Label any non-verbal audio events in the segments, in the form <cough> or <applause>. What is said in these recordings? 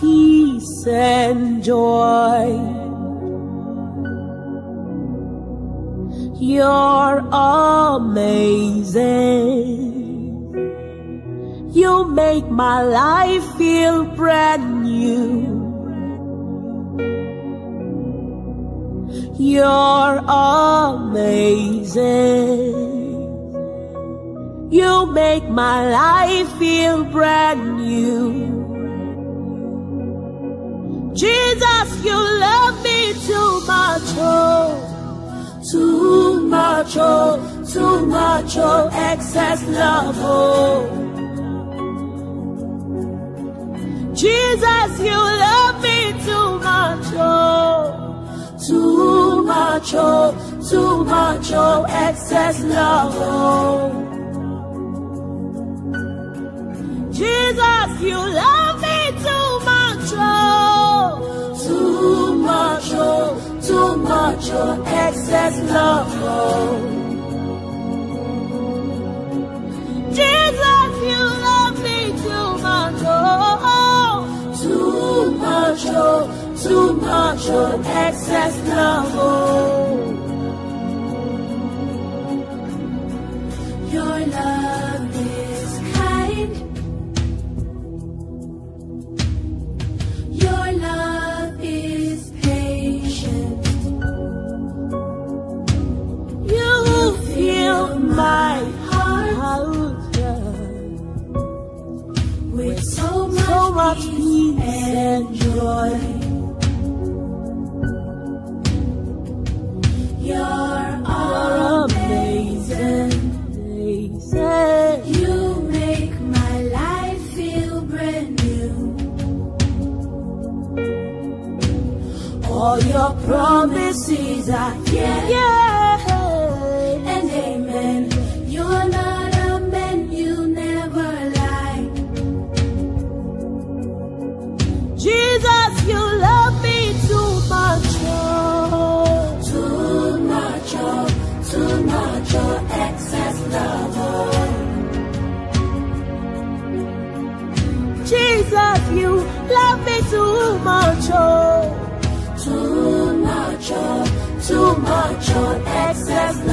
peace and joy. You're amazing. You make my life feel brand new. You're amazing. You make my life feel brand new. Jesus, you love me too much, oh, too much, oh, too much, oh, excess love, oh. Jesus, you love me too much, oh, too much, oh, too much, oh, excess love, oh. Jesus, you love me too much, oh, too much, too much, oh, excess love, oh. Jesus, you love me too much, oh, too much, oh, too much, oh, excess love, oh. So peace and joy. You're amazing. amazing. You make my life feel brand new. All your promises are Yeah. yeah.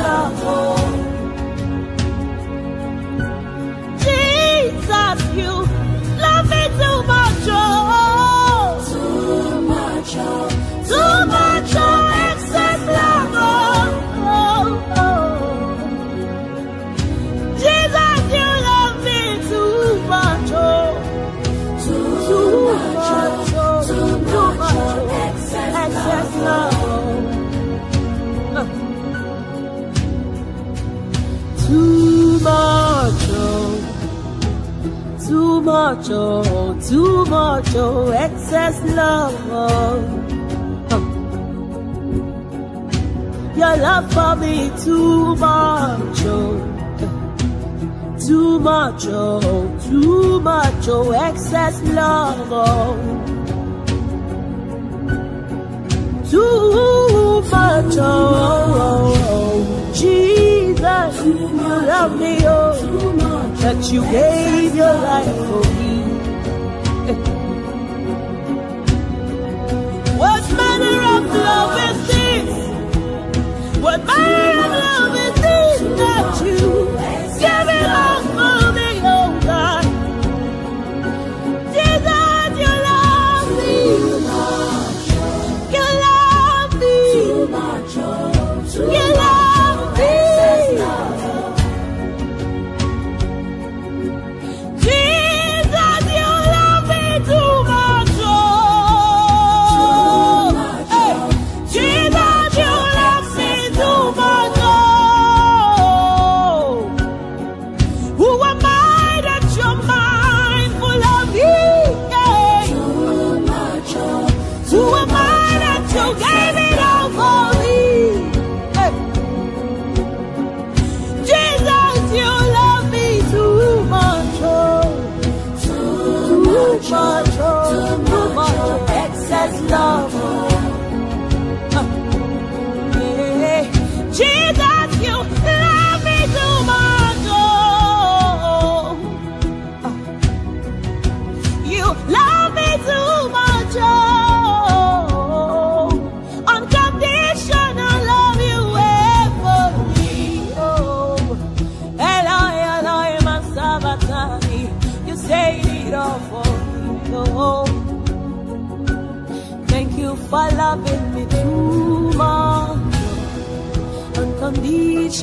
Love. Too much, oh, too much, oh, excess love. Oh. Your love for me too much, oh. Too much, oh, too much, oh, excess love, oh. Too much, oh, oh, oh. oh. Jesus, you love me, oh, that you gave your life for me. <laughs> What manner of love is this? What manner of love is this that you give it all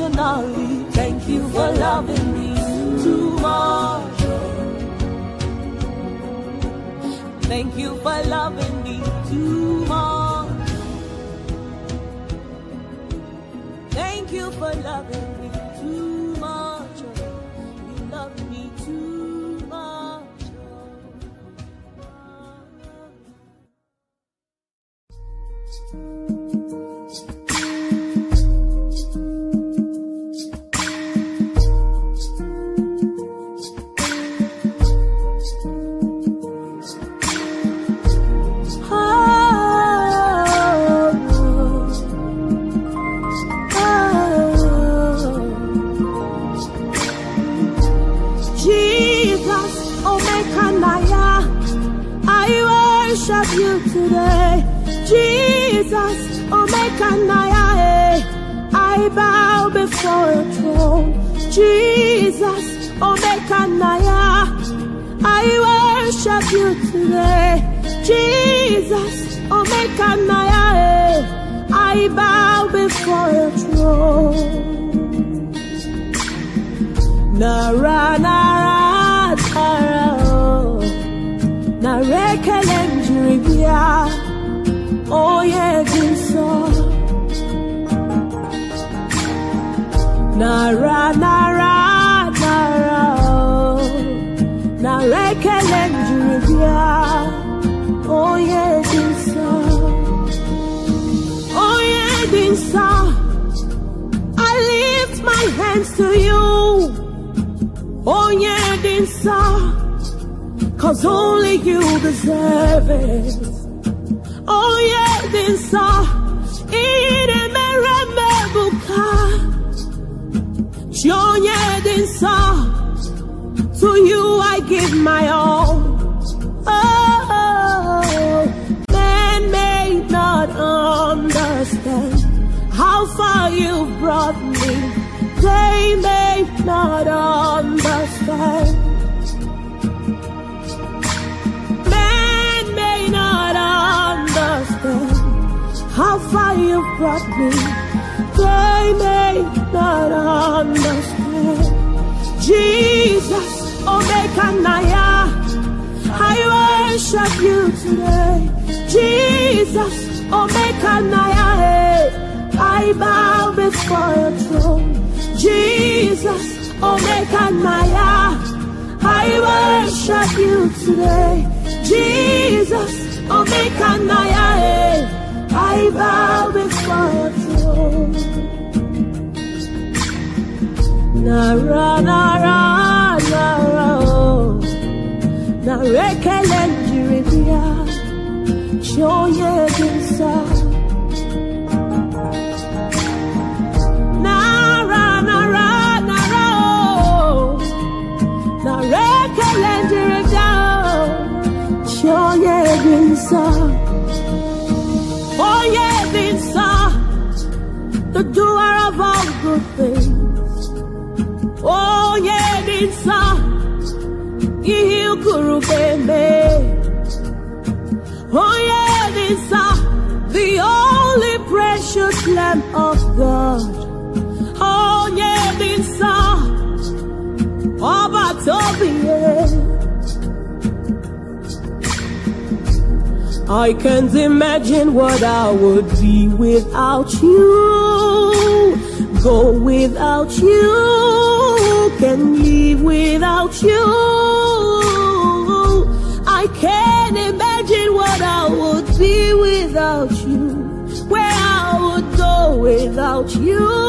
Unconditionally. Thank you for loving me too much. Thank you for loving me too much. Thank you for loving me too much. You love me too much. Oh, Jesus, I bow before your throne. Nara to you Onye dinsa, cause only you deserve it. Onye dinsa, ine mereme buka. Onye dinsa, to you I give my all. Oh, man may not understand how far you've brought me. They may not understand. Man may not understand how far you've brought me. They may not understand. Jesus, Omekanaya, I worship you today. Jesus, Omekanaya, I bow before your throne. Jesus, Omekanaya, I worship you today. Jesus, Omekanaya, eh. I bow before your throne. Nara, nara, nara, oh. Narekele njiribia, shoye dinsa. All good things. Oye dinsa, Ihilkurubeme. Oye dinsa, the only precious Lamb of God. Oh, Oye dinsa, Oba Tobiye. I can't imagine what I would be without you. Go without you. Can live without you. I can't imagine what I would be without you. Where I would go without you.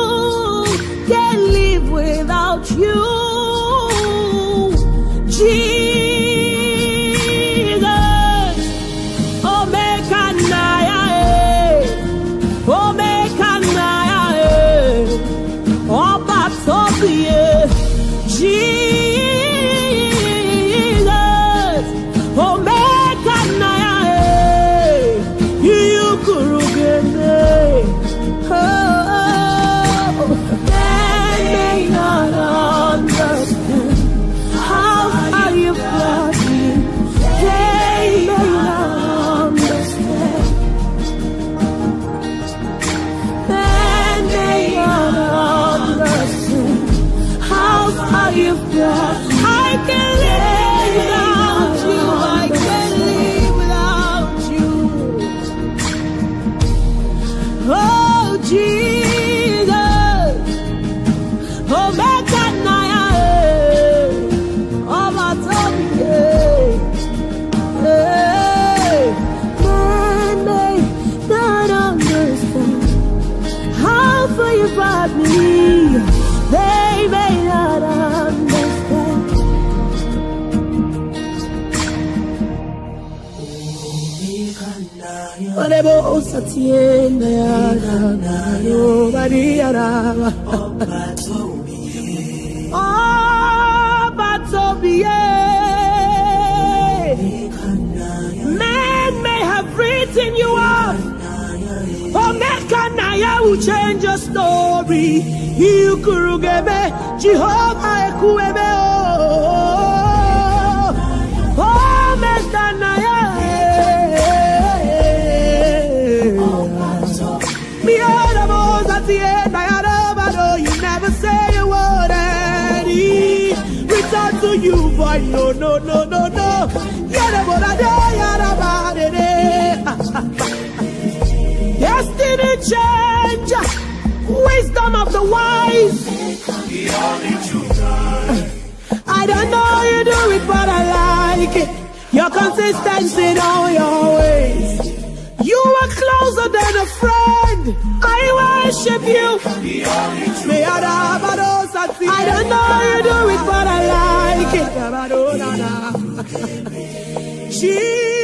Orebo satienda ya na yo bari araba. ọba tó mi yé Ọba Tobiye. kànáyà Men may have written you off. But Mekanaya will change your story. Ikurugebe, Jehovah Ekuebe. No, no, no, no. Destiny change, wisdom of the wise. I don't know how you do it, but I like it. Your consistency in all your ways. You are closer than a friend. I worship you. I don't know how you do it, but I like it. Jesus.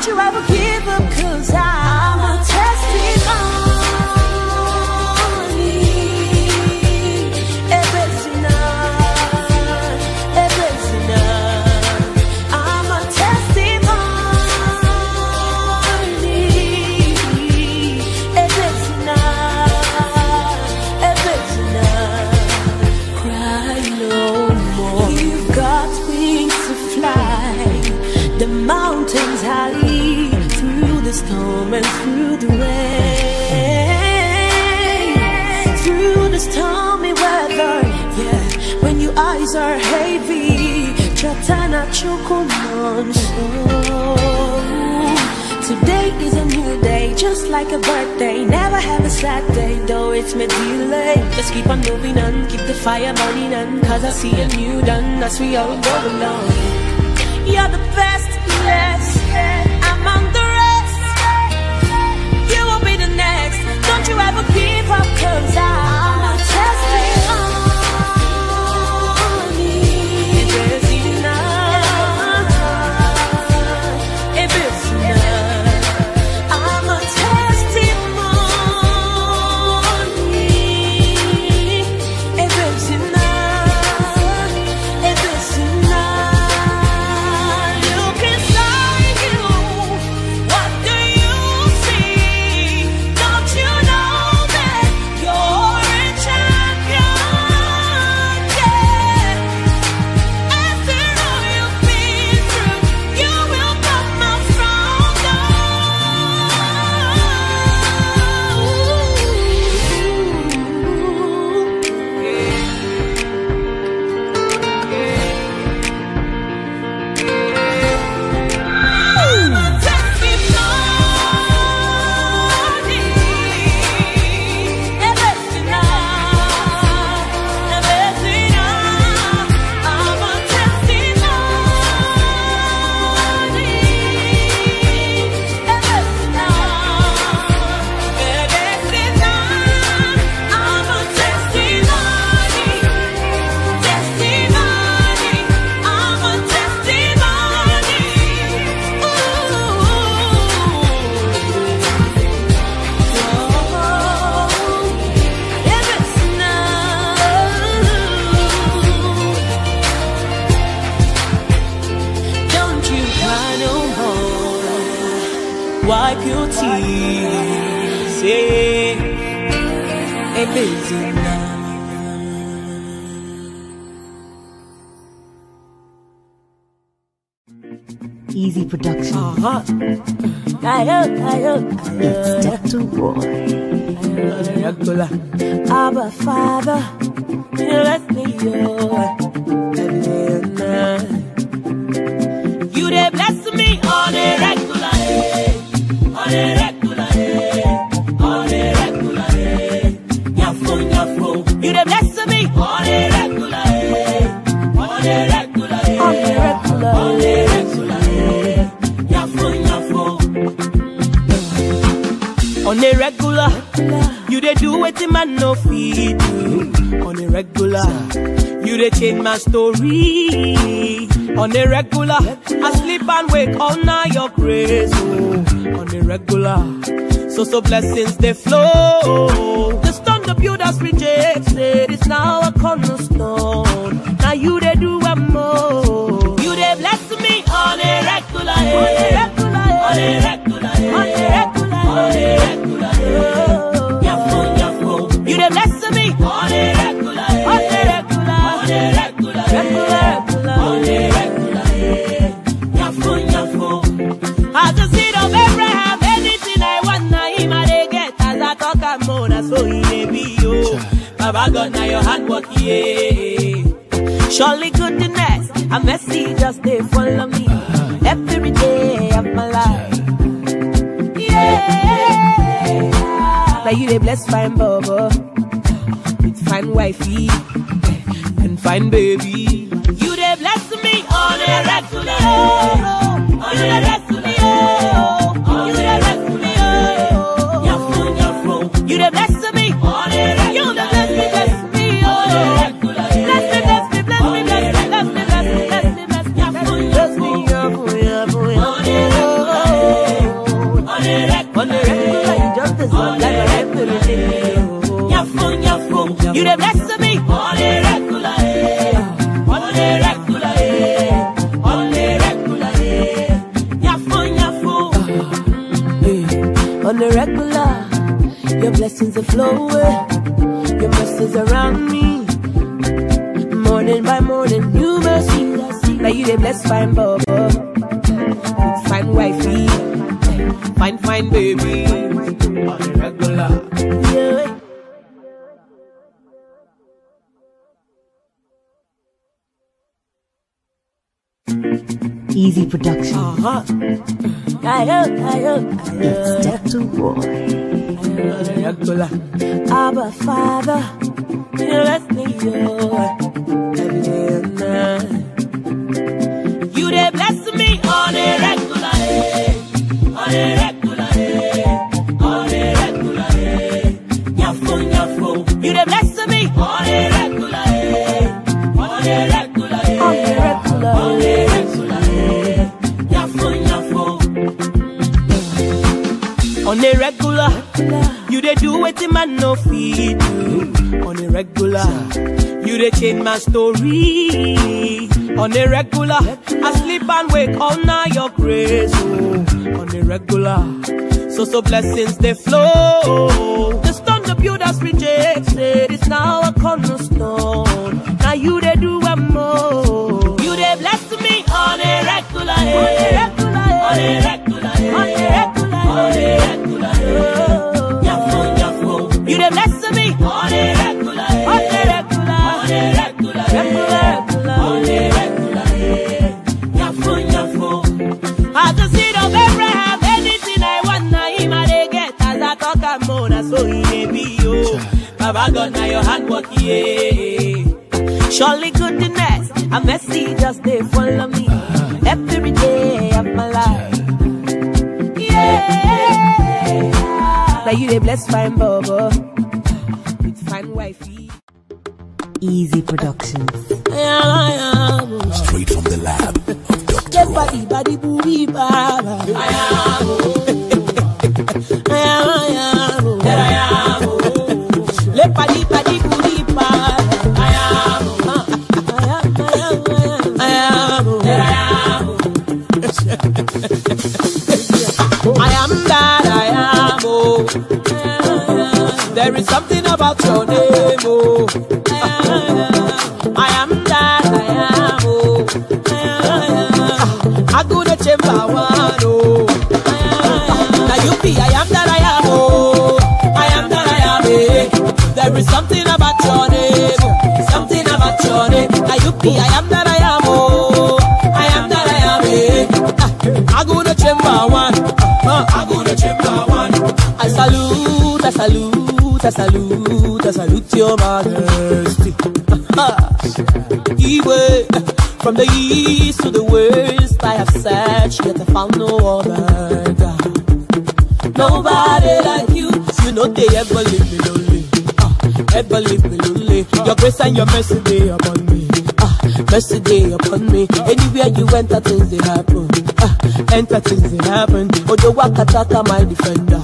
Don't you ever give up, cause I'm a testimony. Like a birthday. Never have a sad day, though it's my delay. Just keep on moving on, keep the fire burning on. Cause I see a new dawn as we all go along. You're the best, yes, among the rest. You will be the next. Don't you ever give up, cause I'm Yeah. It is. Easy production. Uh-huh. It's Tattoo Boy. Abba, Father, let me. You dey do wetin man no do. On a regular, you dey change my story. On a regular, I sleep and wake all night your praise. Oh, on a regular, so so blessings they flow. The stone the builders rejected is now a cornerstone. Baba God, now your hand work, yeah. Surely goodness and mercy just they follow me every day of my life. Yeah. Now you they bless fine Baba with fine wifey. And fine baby. You dey bless me on a regular, on a regular, You the bless me. On the regular, your blessings are flowing, your blessings around me. Morning by morning, new mercies Now you the bless fine bubble, fine wifey, fine fine baby. Easy production. Uh-huh. It's. Dr. Roy. Abba Father, you let me every day and night. You dey bless me on a regular, on a regular, on a regular. Nyafo, nyafo. You dey bless me on a regular, On a regular, you dey do wetin man no do. On a regular, you dey change my story. On a regular, I sleep and wake all night your grace. Oh. On a regular, so so blessings they flow. The stone the builders rejected is now a cornerstone. Now you dey do a more. You dey bless me on a regular, eh. on a regular, on a regular, on a regular, you done me. I can see Abraham, anything I want, get as I talk and moan, now your hand. Surely goodness, I'm messy, just they follow me. Now you they bless fine Baba with fine wifey. Easy Productions. Straight from the lab of Dr. Get body, body, booty, baba. <laughs> about your name. Oh. I am that I am. Oh. I go to chamber one. Oh. Now you be I am that I am. Oh. I am that I am. Eh. There is something about your name. Something about your name. Now you be I am that I am. I am that I am. I go to chamber one. Uh, I go to chamber one. I salute, I salute, I salute your majesty. Iwe, from the east to the west, I have searched, yet I found no other God. Nobody like you, you know they ever leave me lonely. Ah, ever leave me lonely. Your grace and your mercy they upon me. Ah, mercy they upon me. Anywhere you enter, things they happen. Ah, enter things they happen. Oh, Odo wakataka my defender.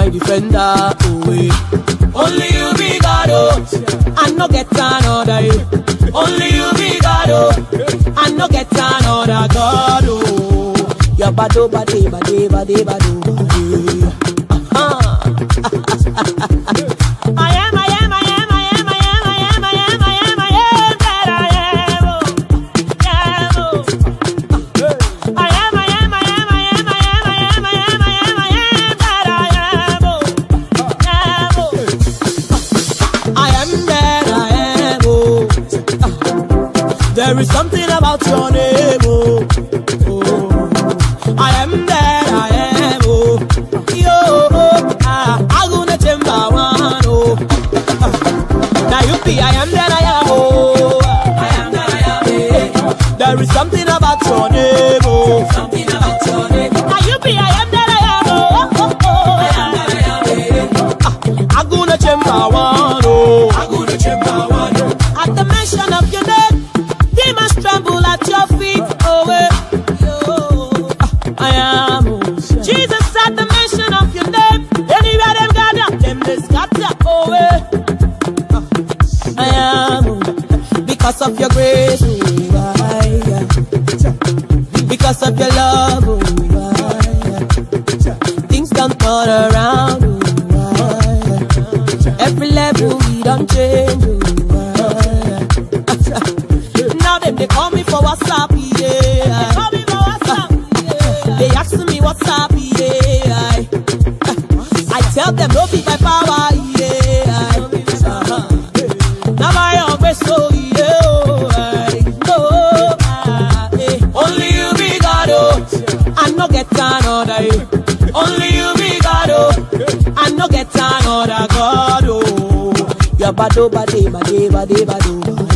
My defender. Oh. Only you be God, oh. I no get another. eh. Only you be God, oh. I no get another God, oh. Your bado, bade, bade, bade, bado, They call me for WhatsApp, yeah. They call me for WhatsApp, yeah. They ask me what's up, yeah. I tell them no be my power, yeah. Now my own way, so yeah. Oh, no, only you be God, oh. I no get another. Only you be God, oh. I no get another God, oh. Yeah, bado, bade, bade, bade, bado.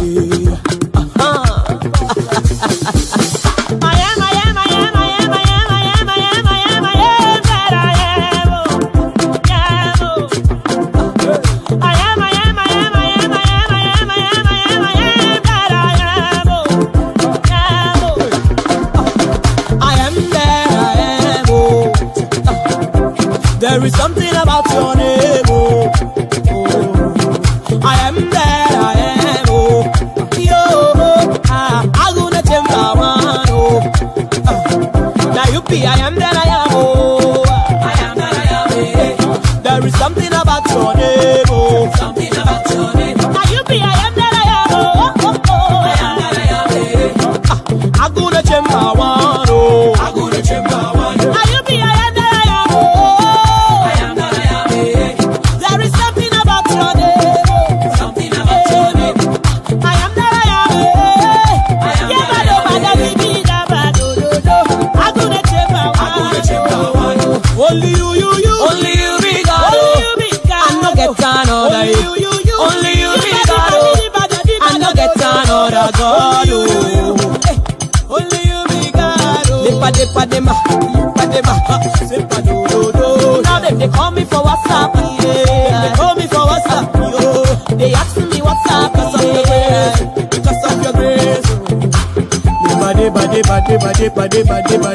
body, body, body.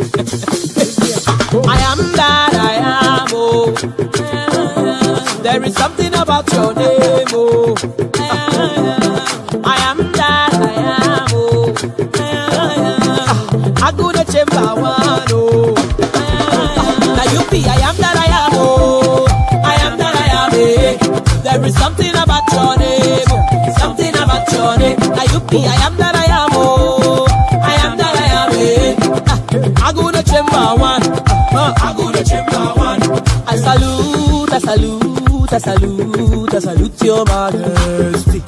I am that I am, oh. There is something about your name, oh. I am that I am, oh. I go to chamber one, oh. Now you be, I am that I am, oh. I am that I am, eh. There is something about your name, oh. something about your name. Now you be, I am that I am. I salute, I salute your majesty.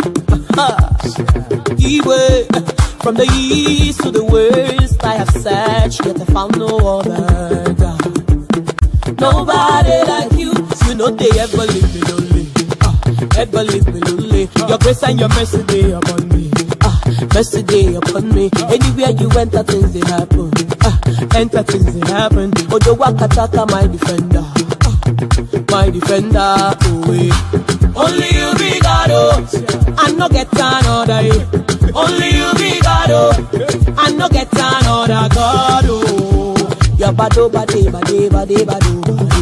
Ah, ah. Iwe, eh, from the east to the west, I have searched, yet I found no other God. Nobody like you, you know they ever leave me lonely. Uh, ever leave me lonely. Your grace and your mercy, be upon me. Ah, mercy, day upon me. Anywhere you enter, things they happen. Uh, enter, things they happen. Ojo Wakataka, my defender. Uh, my defender. Oh. Only you be God, oh. I no get another. Eh. Only you be God, oh. I no get another God, oh. Your bad, bad, bad, bad, bad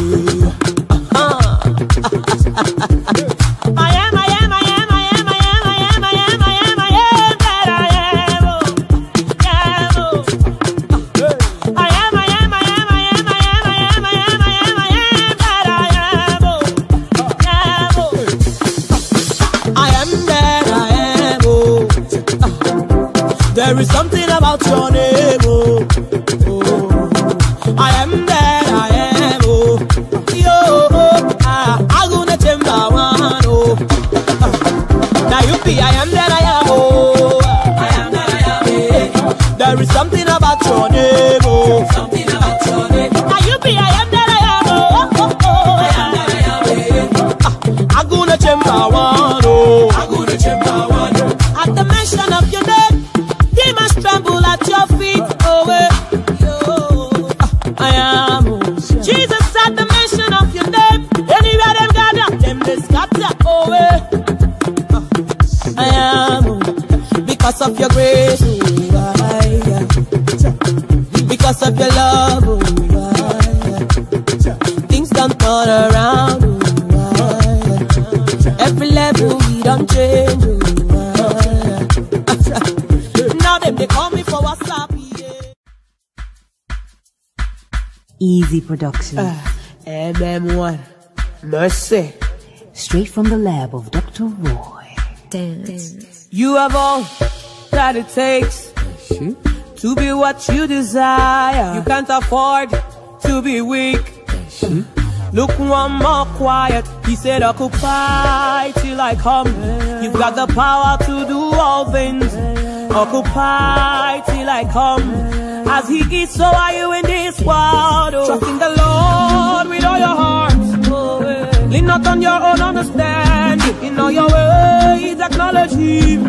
don't change, I, yeah. <laughs> Now them they call me for WhatsApp, yeah. Easy production. Ah, MM1, mercy. Straight from the lab of Dr. Roy. You have all that it takes to be what you desire. You can't afford to be weak. Look one more quiet. He said, Occupy till I come. You've got the power to do all things. Occupy till I come. As he is, so are you in this world. Oh. Trust in the Lord with all your heart. Lean not on your own understanding. In all your ways, acknowledge Him.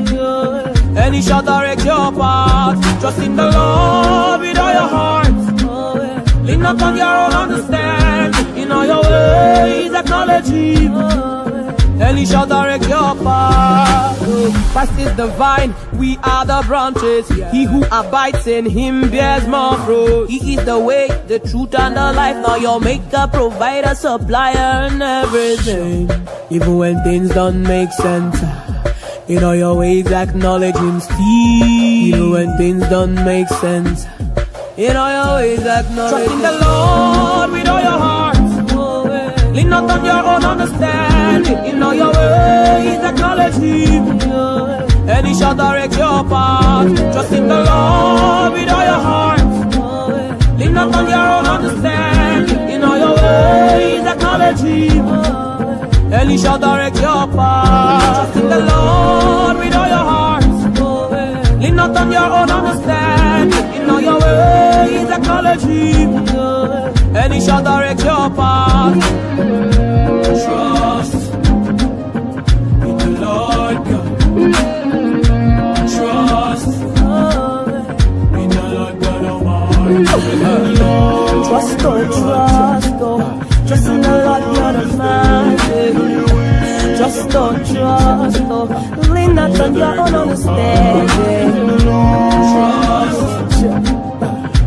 And He shall direct your path. Trust in the Lord with all your heart. Lean not on your own understanding. In all your ways, acknowledge Him. And He shall direct your path. Christ is the vine, we are the branches. He who abides in Him bears more fruit. He is the way, the truth, and the life. Now your maker, provider, supplier, and everything. Even when things don't make sense. In all your ways, acknowledge Him still. Even when things don't make sense. In all your ways, acknowledge Trust in the Lord with all your heart. Lean not on your own understanding. In all your ways, acknowledge Him. And He shall direct your path. Trust in the Lord with all your heart. Lean not on your own understanding. In all your ways, acknowledge Him. And He shall direct your path. Trust in the Lord with all your heart. Lean not on your own understanding. In all your ways, acknowledge Him. And He shall direct your path. Trust in the Lord God. Trust in the Lord God Almighty. Trust, oh, trust, oh. Trust in the Lord God Almighty. Trust, oh, trust, oh. Lean not on your own understanding. Trust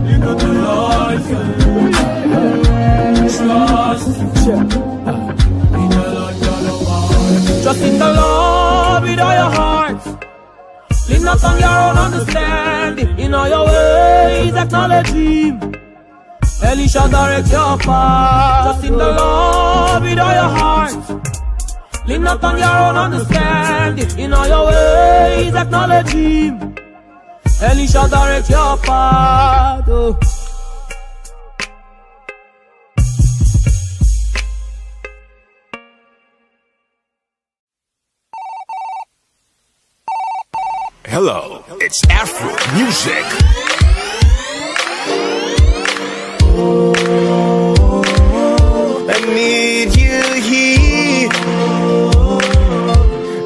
in the Lord God. Trust. In the Lord Almighty. Trust in the Lord with all your heart. Lean not on your own understanding. In all your ways, acknowledge Him. And He shall direct your path. Trust in the Lord with all your heart. Lean not on your own understanding. In all your ways, acknowledge Him. And He shall direct your path. Oh. Hello, it's Afro Music. I need you here.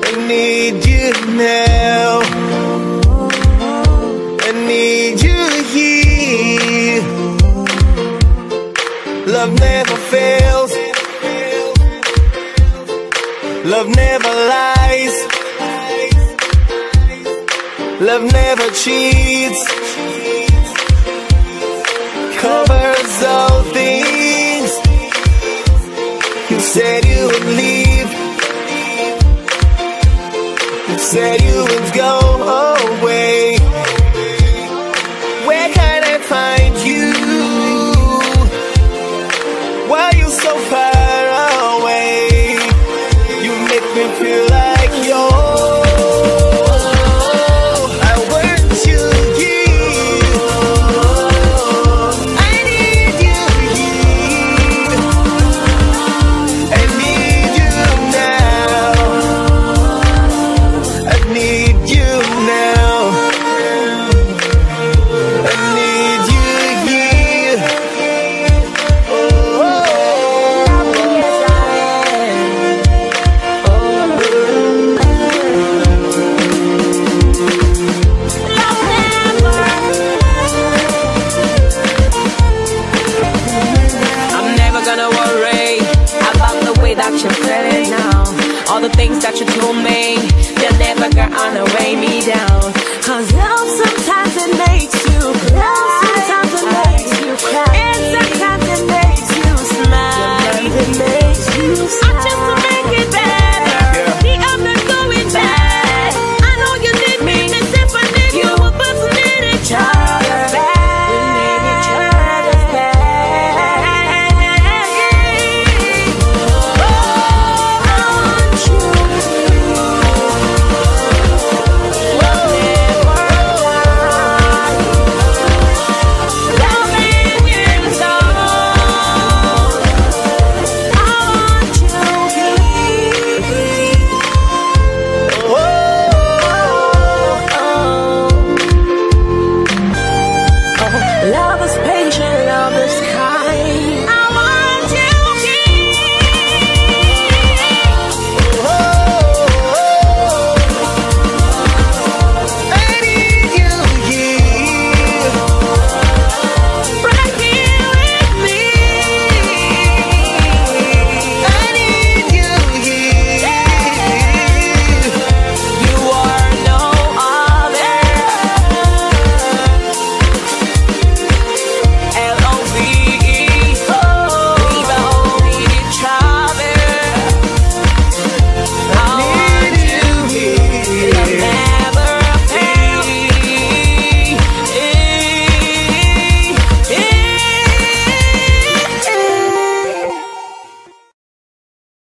I need you now. I need you here. Love never fails. Love never lies. Love never cheats. Covers all things. You said you would leave. You said you would go